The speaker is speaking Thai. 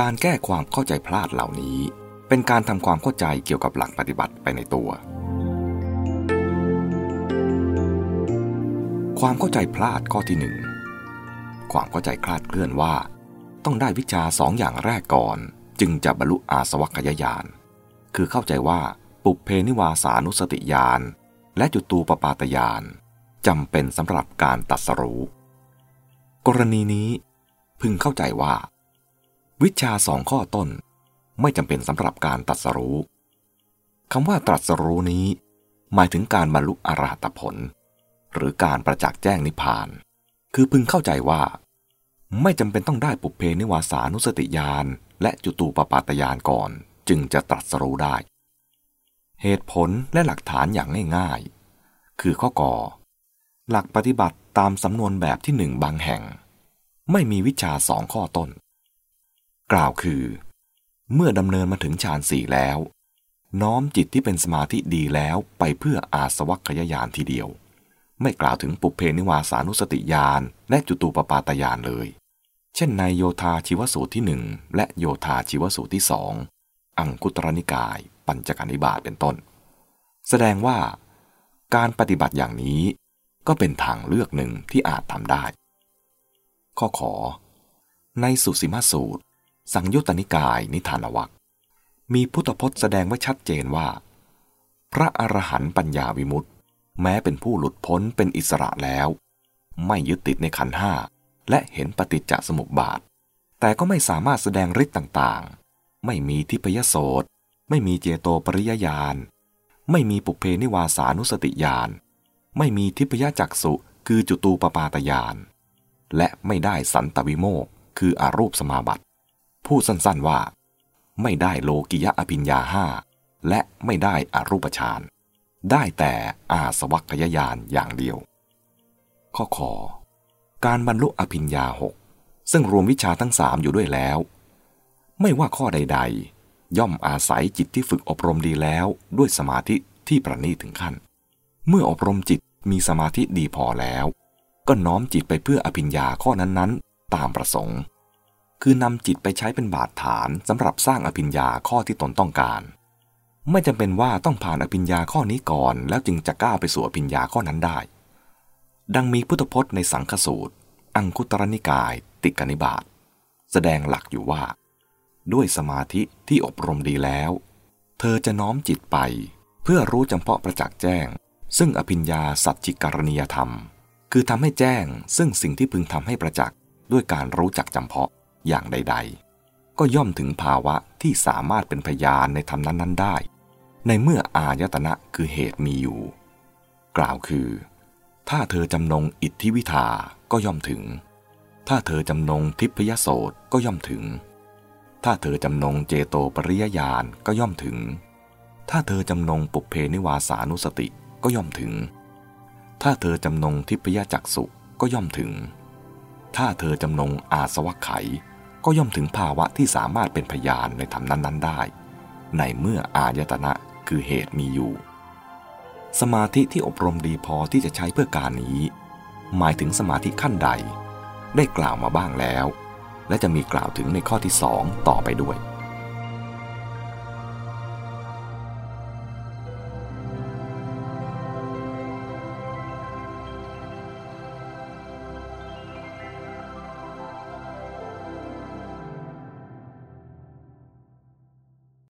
การแก้ความเข้าใจพลาดเหล่านี้ เป็นการทำความเข้าใจเกี่ยวกับหลักปฏิบัติไปในตัว ความเข้าใจพลาดข้อที่หนึ่งความเข้าใจคลาดเคลื่อนว่า ต้องได้วิชาสองอย่างแรกก่อน จึงจะบรรลุอาสวัคยายานคือเข้าใจว่าปุเพนิวาสานุสติญาณและจุตูปปาตญาณจำเป็นสำหรับการตัดสรู้ กรณีนี้พึงเข้าใจว่า วิชาสองข้อต้นไม่จำเป็นสำหรับการตัดสรู้คำว่าตรัสรู้นี้ หมายถึงการบรรลุอรหัตผล หรือการประจักษ์แจ้งนิพพาน คือพึงเข้าใจว่า ไม่จำเป็นต้องได้ปุเพนิวาสานุสติญาณและจุตูปปาตญาณก่อน จึงจะตรัสรู้ได้ เหตุผลและหลักฐานอย่างง่ายๆ คือข้อก่อ หลักปฏิบัติตามสำนวนแบบที่หนึ่งบางแห่ง ไม่มีวิชาสองข้อต้น กล่าวคือ เมื่อดำเนินมาถึงฌานสี่แล้ว น้อมจิตที่เป็นสมาธิดีแล้วไปเพื่ออาสวัคยายานทีเดียว ไม่กล่าวถึงปุเพนิวาสานุสติญาณและจุตูปปาตญาณเลย เช่นในโยธาชีวสูตรที่หนึ่งและโยธาชีวสูตรที่สองอังคุตรนิกาย ปัญจการนิบาตเป็นต้น แสดงว่า การปฏิบัติอย่างนี้ก็เป็นทางเลือกหนึ่งที่อาจทำได้ ข้อขอ ในสุสีมาสูตร สังยุตตนิกายนิทานวัคมีพุทธพจน์แสดงไว้ชัดเจนว่า พระอรหันต์ปัญญาวิมุตต์แม้เป็นผู้หลุดพ้นเป็นอิสระแล้ว ไม่ยึดติดในขันห้าและเห็นปฏิจจสมุปบาท แต่ก็ไม่สามารถแสดงฤทธิ์ต่างๆ ไม่มีทิพยโสตไม่มีเจโตปริยญาณไม่มีปุเพนิวาสานุสติญาณไม่มีทิพยจักสุคือจุตูปปาตยานและไม่ได้สันตวิโมกคืออารูปสมาบัติ พูดสั้นๆว่า ไม่ได้โลกิยะอภิญญาห้าและไม่ได้อรูปฌานได้แต่อาสวัคยายานอย่างเดียว ข้อขอ การบรรลุอภิญญาหกซึ่งรวมวิชาทั้งสามอยู่ด้วยแล้ว ไม่ว่าข้อใด ๆ ย่อมอาศัยจิตที่ฝึกอบรมดีแล้วด้วยสมาธิที่ประณีตถึงขั้น เมื่ออบรมจิตมีสมาธิดีพอแล้ว ก็น้อมจิตไปเพื่ออภิญญาข้อนั้นๆ ตามประสงค์ คือนำจิตไปใช้เป็นบาดฐานสำหรับสร้างอภิญญาข้อที่ตนต้องการ ไม่จำเป็นว่าต้องผ่านอภิญญาข้อนี้ก่อน แล้วจึงจะก้าวไปสู่อภิญญาข้อนั้นได้ ดังมีพุทธพจน์ในสังฆสูตร อังคุตรนิกายติกนิบาตแสดงหลักอยู่ว่า ด้วยสมาธิที่อบรมดีแล้ว เธอจะน้อมจิตไป เพื่อรู้จำเพาะประจักษ์แจ้ง ซึ่งอภิญญาสัจจิการณียธรรม คือทำให้แจ้งซึ่งสิ่งที่พึงทำให้ประจักษ์ด้วยการรู้จักจำเพาะ อย่างใด ๆ ก็ย่อมถึงภาวะที่สามารถเป็นพยานในธรรมนั้นๆ ได้ ในเมื่ออายตนะคือเหตุมีอยู่ กล่าวคือ ถ้าเธอจำนงอิทธิวิทาก็ย่อมถึง ถ้าเธอจำนงทิพยโสตก็ย่อมถึง ถ้าเธอจำนงเจโตปริยญาณก็ย่อมถึง ถ้าเธอจำนงปุเพนิวาสานุสติก็ย่อมถึง ถ้าเธอจำนงทิพยจักสุก็ย่อมถึง ถ้าเธอจำนงอาสวัคไข ก็ย่อมถึงภาวะที่สามารถเป็นพยานในธรรมนั้น ๆ ได้ ในเมื่ออายตนะคือเหตุมีอยู่ สมาธิที่อบรมดีพอที่จะใช้เพื่อการนี้ หมายถึงสมาธิขั้นใด ได้กล่าวมาบ้างแล้ว และจะมีกล่าวถึงในข้อที่สองต่อไปด้วย